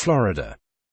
Florida.